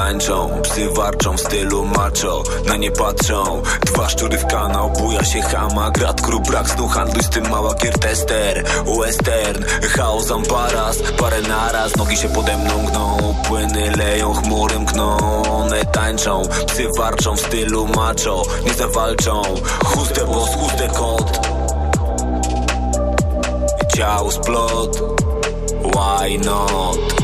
tańczą Psy warczą w stylu macho Na nie patrzą. Dwa szczury w kanał Buja się hama Grat kru brak snu Handluj z tym mała kiertester Western Chaos ambaras Parę naraz Nogi się pode mną gną Płyny leją chmury mkną. One tańczą Psy warczą w stylu macho Nie zawalczą. Chuste boss, chuste kot. Ciał splot. Why not?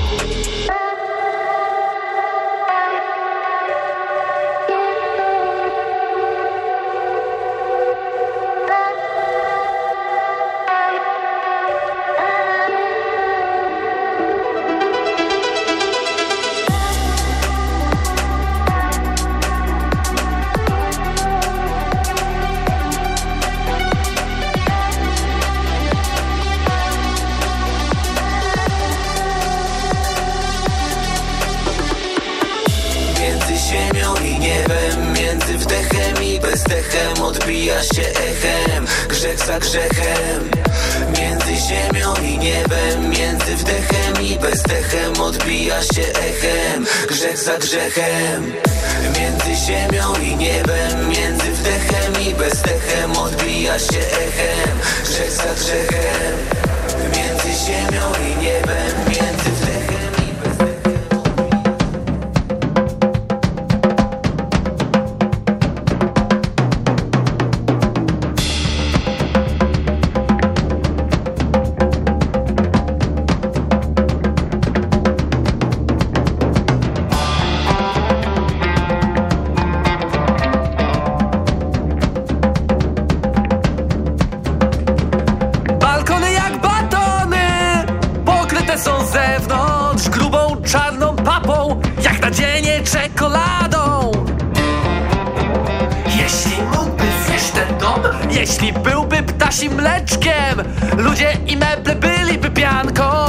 Jeśli byłby ptasim mleczkiem Ludzie i meble byliby pianką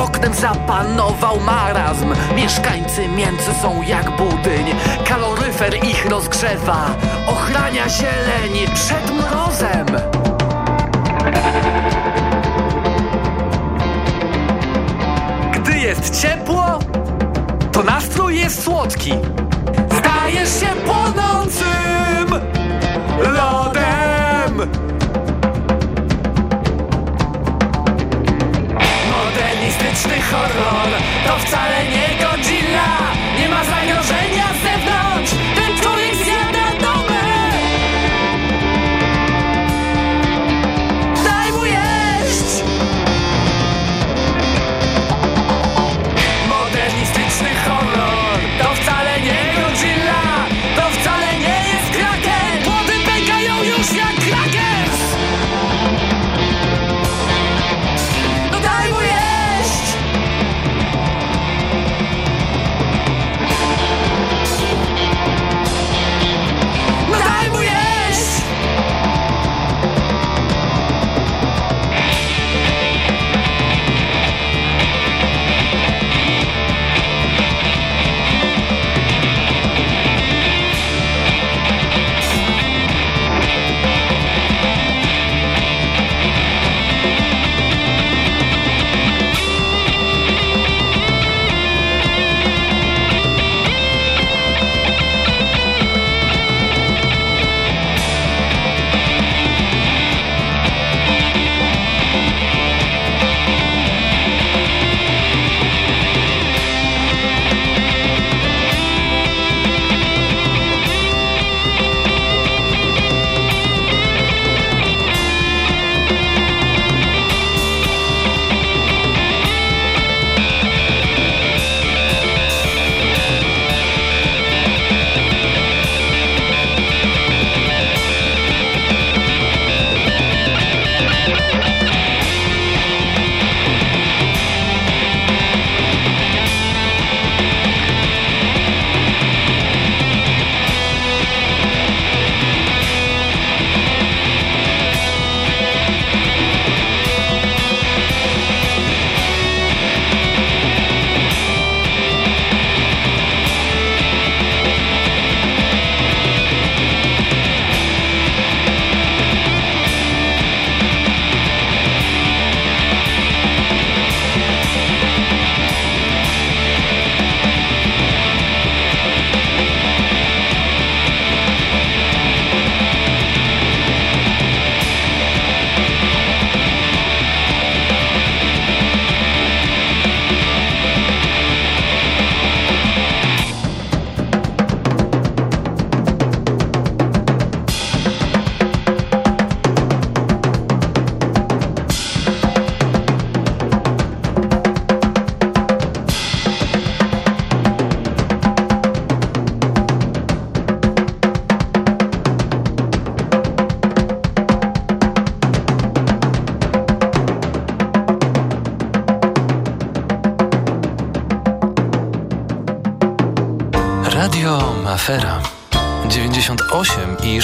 oknem zapanował marazm. Mieszkańcy między są jak budyń. Kaloryfer ich rozgrzewa. Ochrania zieleń przed mrozem. Gdy jest ciepło, to nastrój jest słodki. Stajesz się płonącym lodem Modernistyczny horror. To wcale nie Godzilla. Nie ma zagrożenia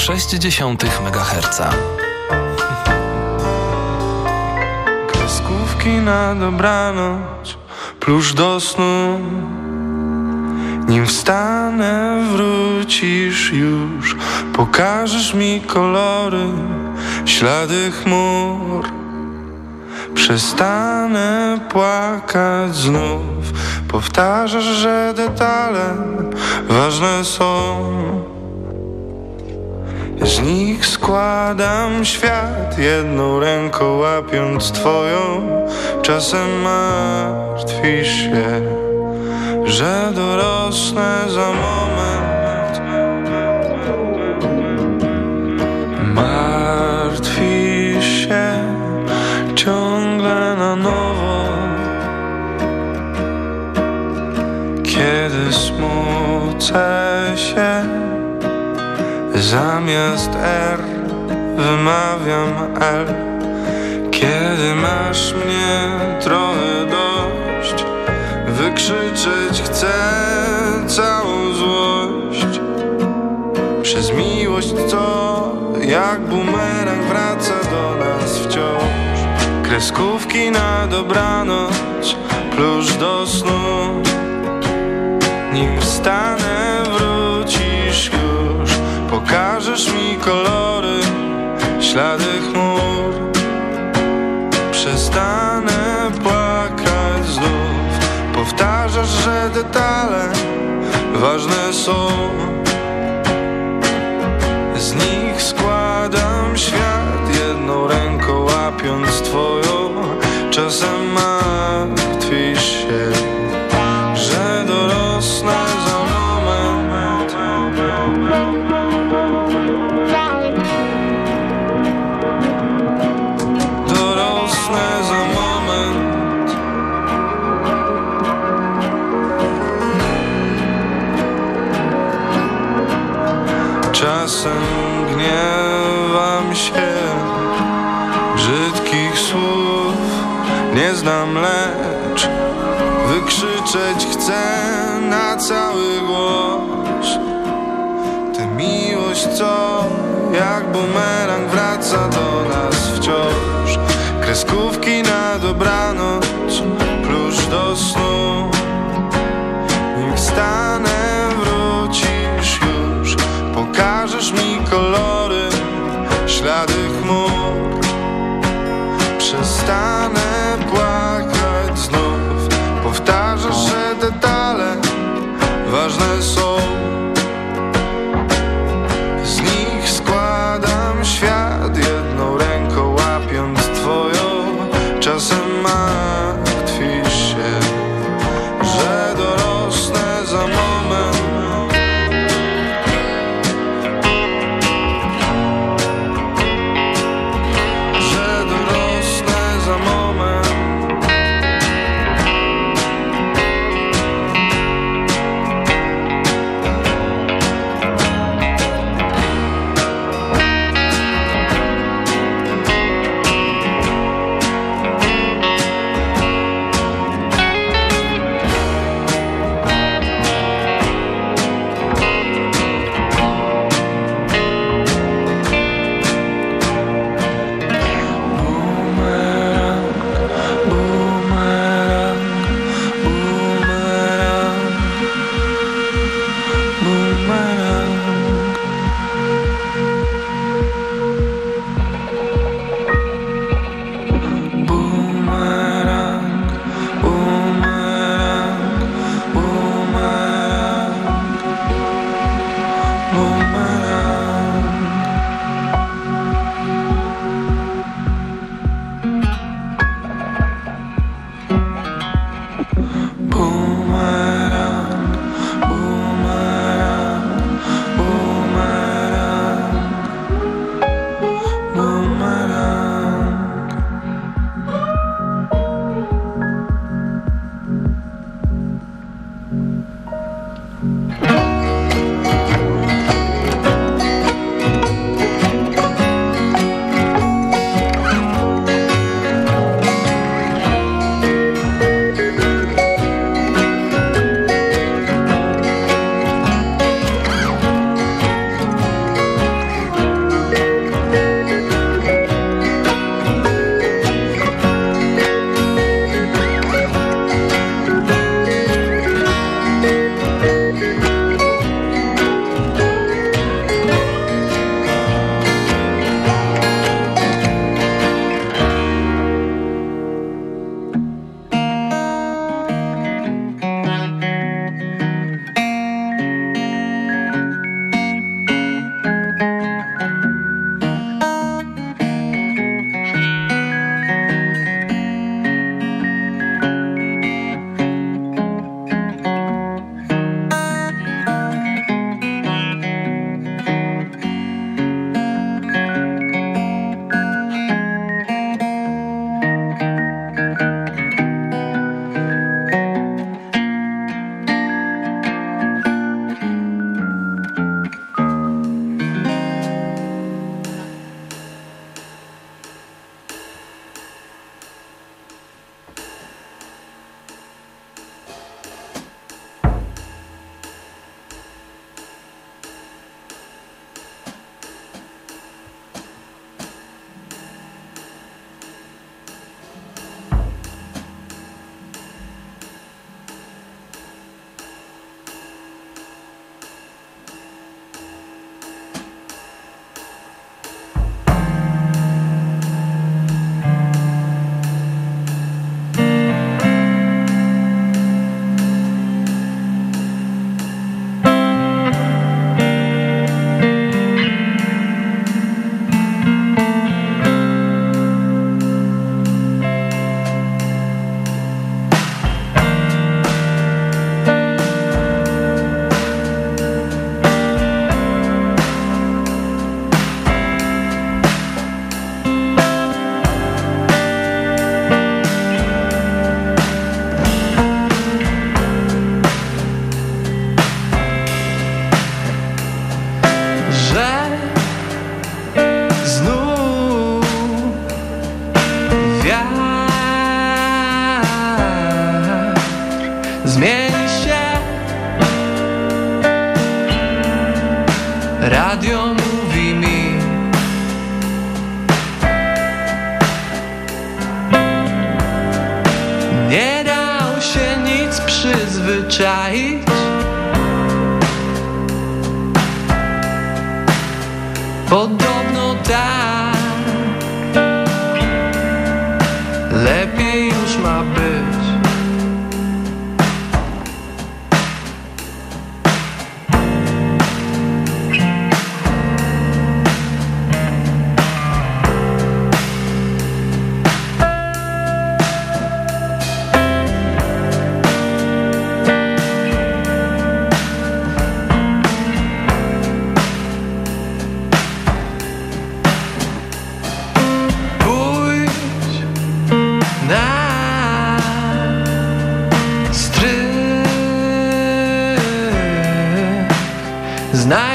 98,6 MHz. Kreskówki na dobranoc, plusz do snu. Nim wstanę, wrócisz już, pokażesz mi kolory, ślady chmur. Przestanę płakać znów Powtarzasz, że detale ważne są nich składam świat Jedną ręką łapiąc twoją. Czasem martwisz się Że dorosnę za moment. Martwisz się ciągle na nowo. Kiedy smucę się Zamiast R wymawiam L. Kiedy masz mnie trochę dość Wykrzyczeć chcę całą złość. Przez miłość co jak bumerang wraca do nas wciąż. Kreskówki na dobranoc, plusz do snu. Nim wstanę wrócisz już. Pokażesz mi kolory, ślady chmur. Przestanę płakać znów. Powtarzasz, że detale ważne są. Z nich składam świat jedną ręką łapiąc twoją. Czasem martwisz się, znam, lecz. Wykrzyczeć chcę na cały głos. Tę miłość, co jak bumerang wraca do nas wciąż. Kreskówki na dobranoc, plusz do snu. Nim wstanę, wrócisz już. Pokażesz mi kolory, ślady chmur. Przestanę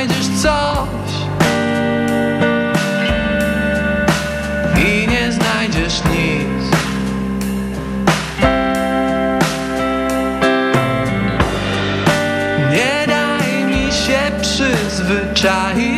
znajdziesz coś i nie znajdziesz nic. Nie daj mi się przyzwyczaić.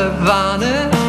Badewanne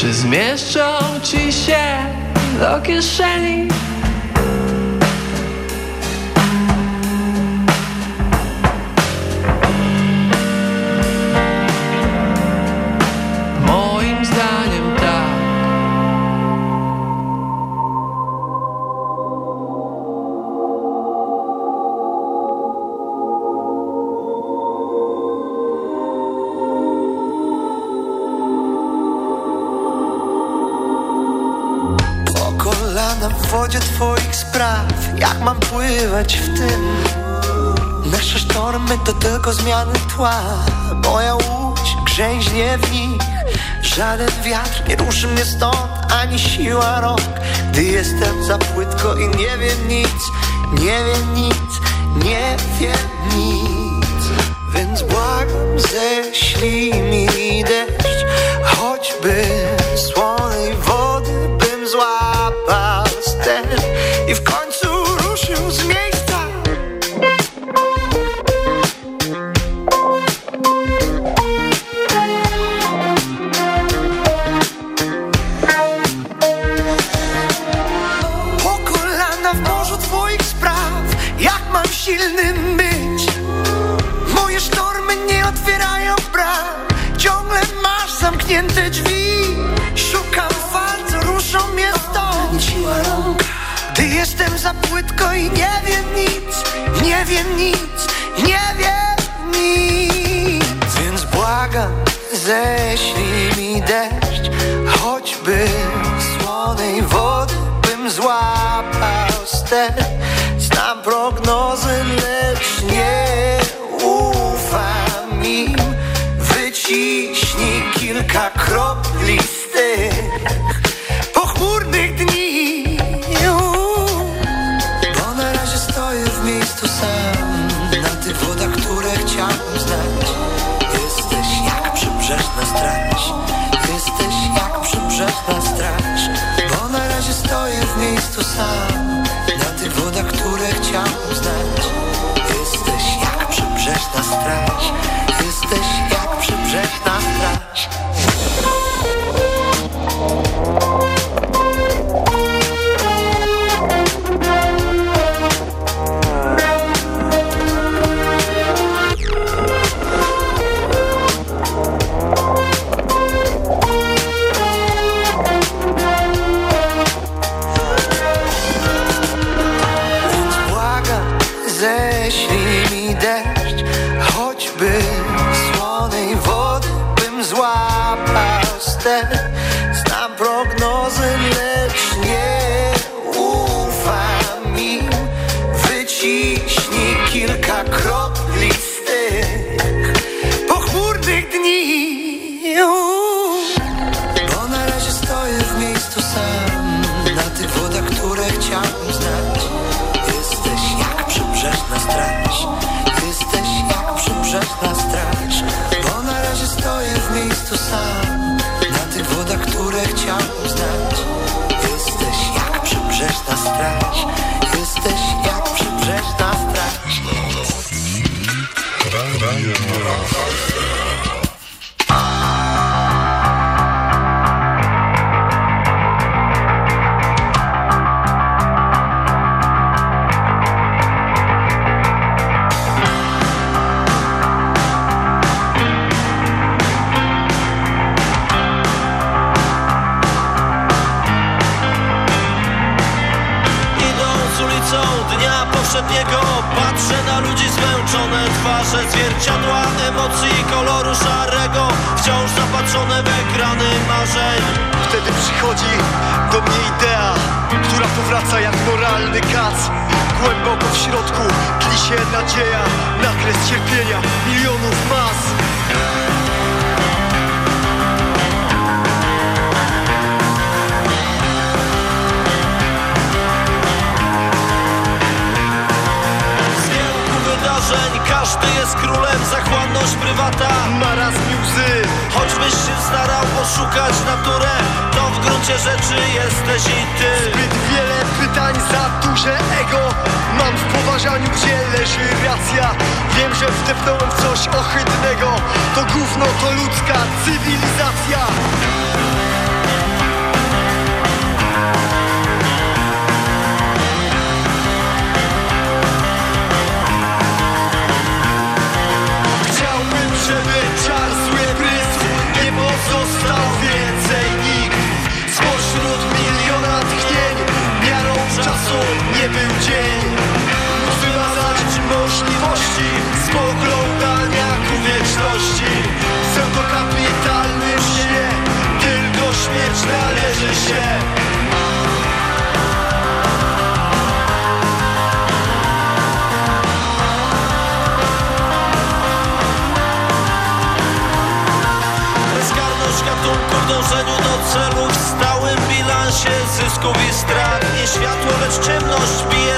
Czy zmieszczą ci się do kieszeni spraw Jak mam pływać w tym? Nasze sztormy to tylko zmiany tła. Moja łódź grzęźnie w nich. Żaden wiatr nie ruszy mnie stąd Ani siła rąk. Gdy jestem za płytko i nie wiem nic Nie wiem nic, nie wiem nic. Więc błagam ześlij mi deszcz Choćby wiem nic, nie wiem nic. Więc błagam, ześlij mi deszcz Choćby słonej wody bym złapał ster. Znam prognozy, lecz nie ufam im. Wyciśnij kilka kropli cierpienia milionów mas. Każdy jest królem Zachłanność prywata Marazm i łzy. Choćbyś się starał oszukać naturę To w gruncie rzeczy jesteś i ty. Zbyt wiele pytań, za duże ego. Mam w poważaniu, gdzie leży racja. Wiem, że wdepnąłem w coś ohydnego. To gówno, to ludzka cywilizacja możliwości Spoglądania ku wieczności. Pseudokapitalny śnie Tylko śmierć należy się. Bezkarność gatunku w dążeniu do celu W stałym bilansie zysków i strat. Nie światło, lecz ciemność bije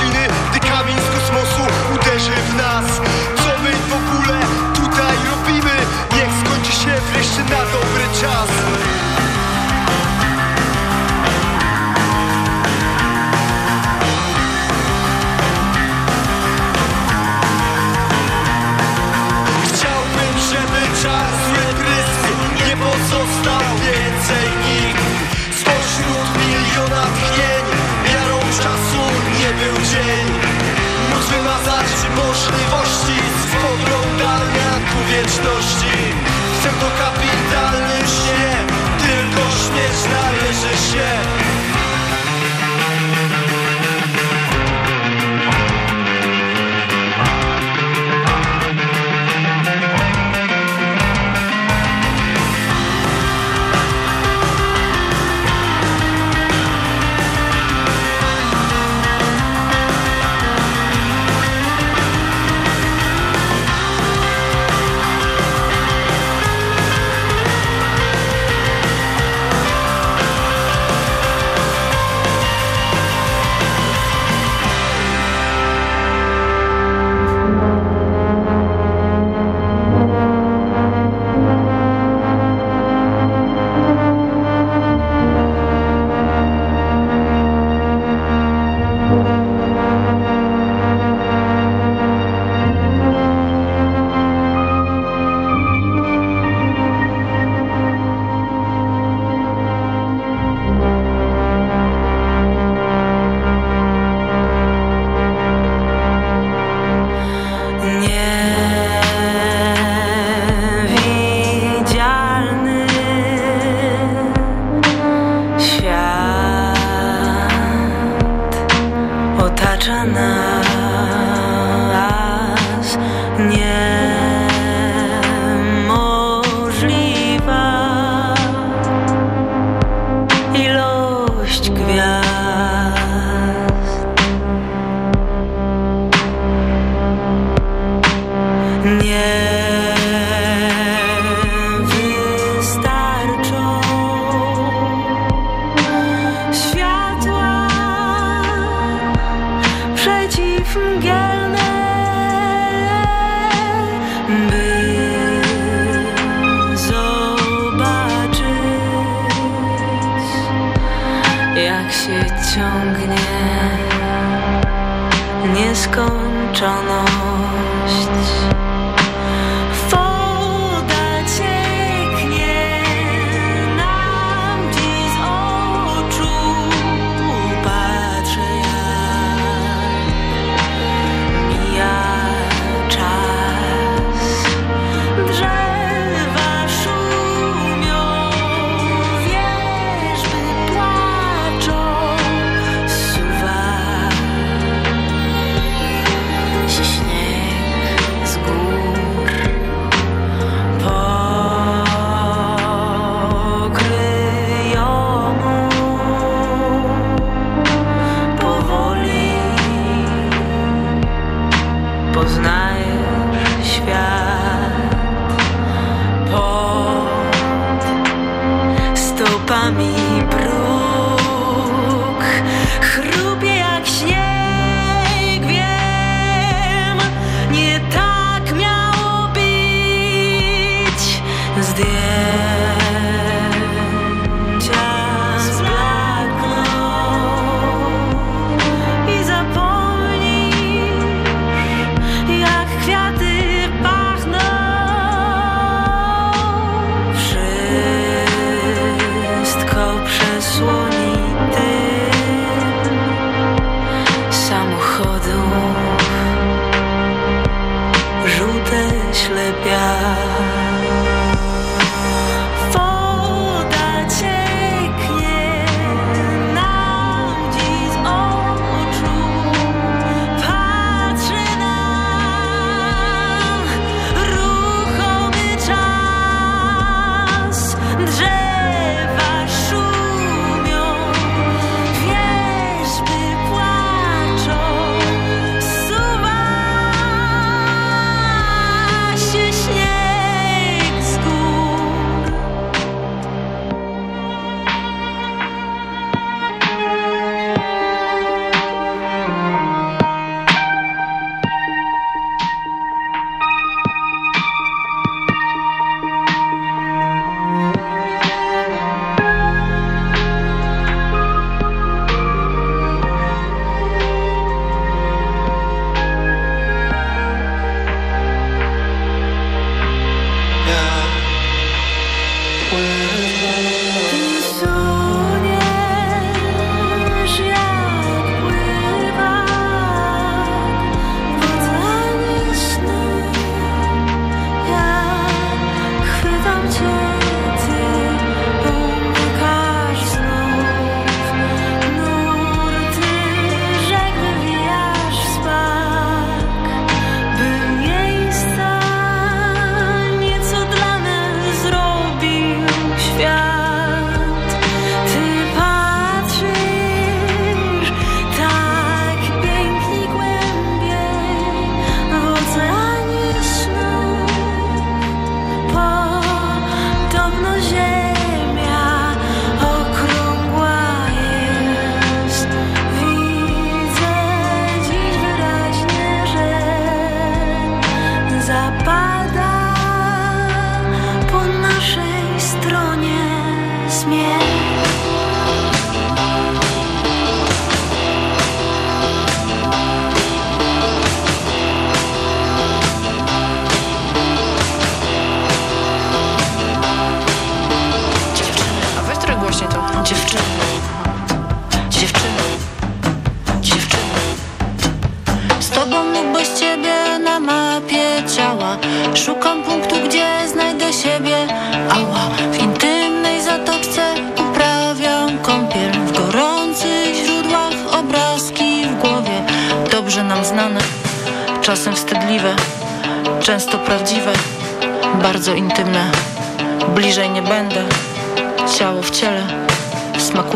you it. możliwości Spoglądania ku wieczności. Chcę to kapitalny śnie Tylko śmieć na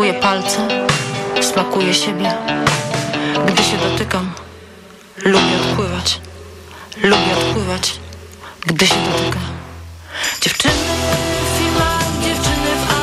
Smakuje palce, smakuje siebie. Gdy się dotykam, lubię odpływać. Lubię odpływać, gdy się dotykam. Dziewczyny w filmach, dziewczyny w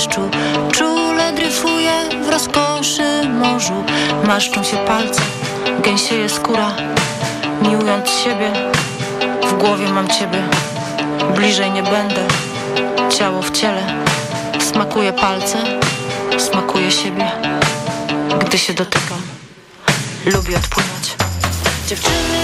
deszczu. Czule dryfuję w rozkoszy morzu. Maszczą się palce, gęsieje skóra. Miłując siebie, w głowie mam ciebie. Bliżej nie będę, ciało w ciele. Smakuje palce, smakuje siebie. Gdy się dotykam Lubię odpływać Dziewczyny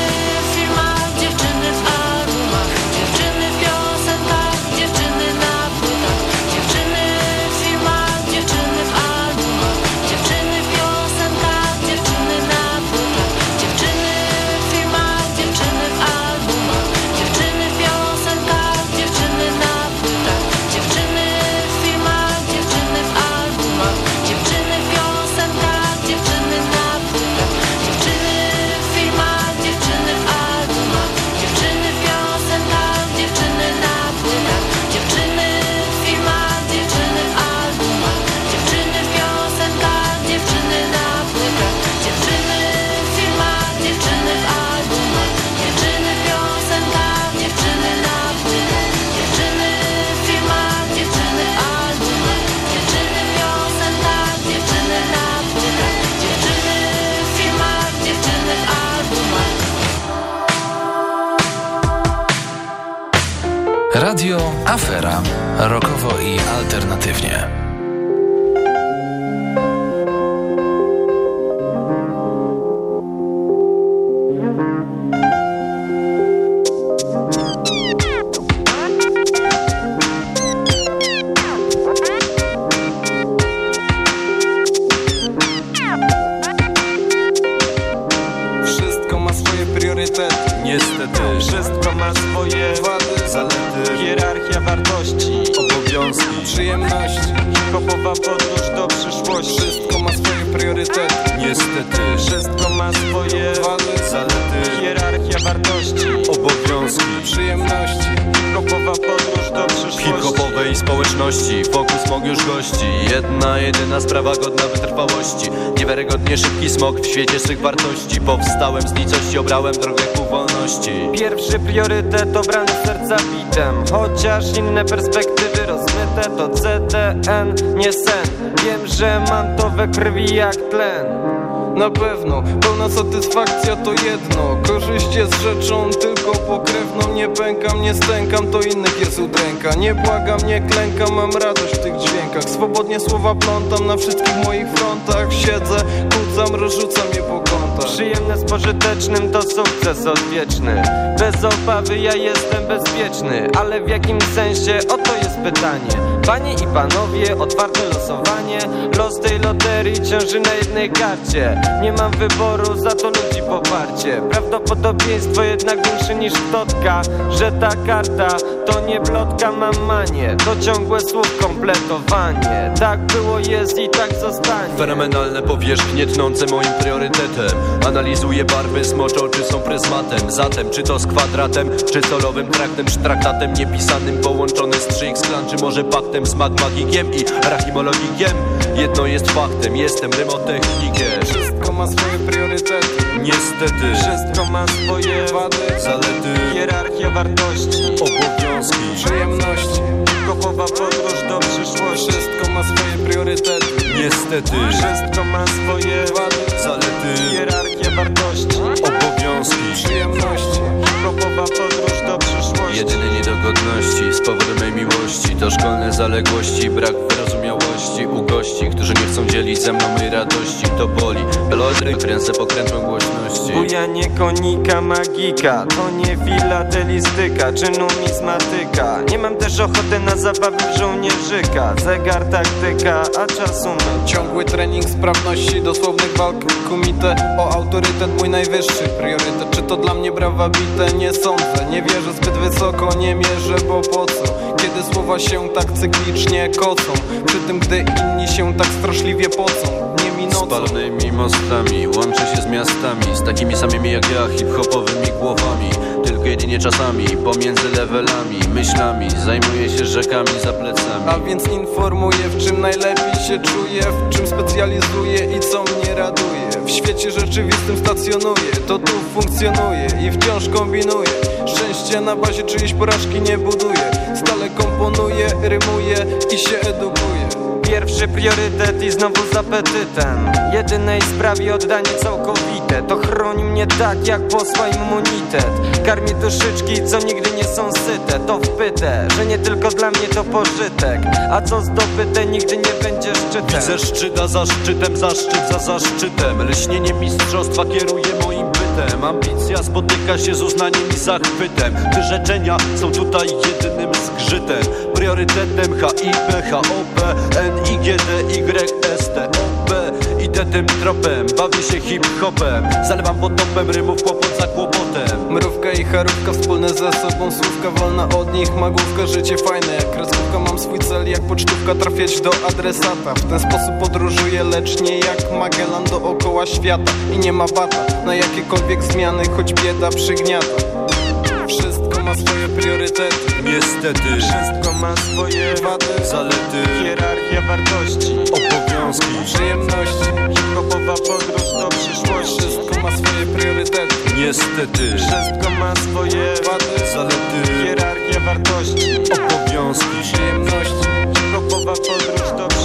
jak tlen. Na pewno, pełna satysfakcja to jedno. Korzyść jest rzeczą tylko pokrewną. Nie pękam, nie stękam, to innych jest udręka. Nie błagam, nie klękam, mam radość w tych dźwiękach. Swobodnie słowa plątam na wszystkich moich frontach. Siedzę, kucam, rozrzucam je po Przyjemne z pożytecznym to sukces odwieczny. Bez obawy ja jestem bezpieczny Ale w jakim sensie? Oto jest pytanie. Panie i panowie, otwarte losowanie. Los tej loterii ciąży na jednej karcie. Nie mam wyboru, za to ludzi poparcie. Prawdopodobieństwo jednak większe niż plotka Że ta karta to nie plotka, mam To ciągłe słów kompletowanie. Tak było, jest i tak zostanie. Fenomenalne powierzchnie tnące moim priorytetem. Analizuję barwy, smocze oczy są pryzmatem. Zatem czy to z kwadratem, czy solowym traktem Czy traktatem niepisanym połączony z 3x klan Czy może paktem z magmagikiem i rachimologikiem. Jedno jest faktem, jestem rymotechnikiem ma swoje priorytety. Niestety. Wszystko ma swoje wady, zalety. Hierarchia wartości, obowiązki, przyjemności. Kopowa podróż do przyszłości. Wszystko ma swoje priorytety. Niestety. Wszystko ma swoje wady, zalety. Hierarchia wartości, obowiązki, przyjemności. Kopowa podróż do przyszłości Jedyne niedogodności z powodu mej miłości To szkolne zaległości, brak wyrozumiałości U gości, którzy nie chcą dzielić ze mną mej radości. To boli, pelodry, kręcę pokrętłą głośności. Bujanie konika magika. To nie filatelistyka czy numizmatyka Nie mam też ochoty na zabawy w żołnierzyka. Zegar, taktyka, a czasu my Ciągły trening sprawności, dosłownych walk kumite. O autorytet mój najwyższy priorytet. Czy to dla mnie brawa bite? Nie sądzę. Nie wierzę zbyt wysoko, nie mierzę, bo po co? Kiedy słowa się tak cyklicznie kocą Przy tym gdy inni się tak straszliwie pocą Dniem i nocą. Spalonymi mostami, łączy się z miastami Z takimi samymi jak ja, hip-hopowymi głowami. Tylko jedynie czasami, pomiędzy levelami Myślami, zajmuję się rzekami za plecami. A więc informuję w czym najlepiej się czuję W czym specjalizuję i co mnie raduje. W świecie rzeczywistym stacjonuję, to tu funkcjonuje I wciąż kombinuję Szczęście na bazie czyjejś porażki nie buduję Stale komponuję, rymuję i się edukuję Pierwszy priorytet i znowu z apetytem. Jedynej sprawie oddanie całkowite. To chroni mnie tak jak posła immunitet Karmi duszyczki, co nigdy nie są syte. To wpyte, że nie tylko dla mnie to pożytek. A co zdobyte nigdy nie będzie szczytem. Widzę szczyta za szczytem, zaszczyt za zaszczytem. Lśnienie mistrzostwa kieruje moim Ambicja spotyka się z uznaniem i zachwytem. Wyrzeczenia są tutaj jedynym zgrzytem. Priorytetem HIP, HOP, NIGD, YST, OP Idę tym tropem, bawię się hip-hopem. Zalewam potopem rymów kłopot za Mrówka i charówka wspólne ze sobą Słówka wolna od nich, magówka, życie fajne Jak kreskówka mam swój cel, jak pocztówka trafiać do adresata. W ten sposób podróżuję, lecz nie jak Magellan dookoła świata. I nie ma bata na jakiekolwiek zmiany, choć bieda przygniata ma swoje priorytety. Niestety. Wszystko ma swoje wady, zalety. Hierarchia wartości, obowiązki, przyjemności. Hip-hopowa podróż do przyszłości. Wszystko ma swoje priorytety. Niestety. Wszystko ma swoje wady, zalety. Hierarchia wartości, obowiązki, przyjemności. Hip-hopowa podróż do przyszłości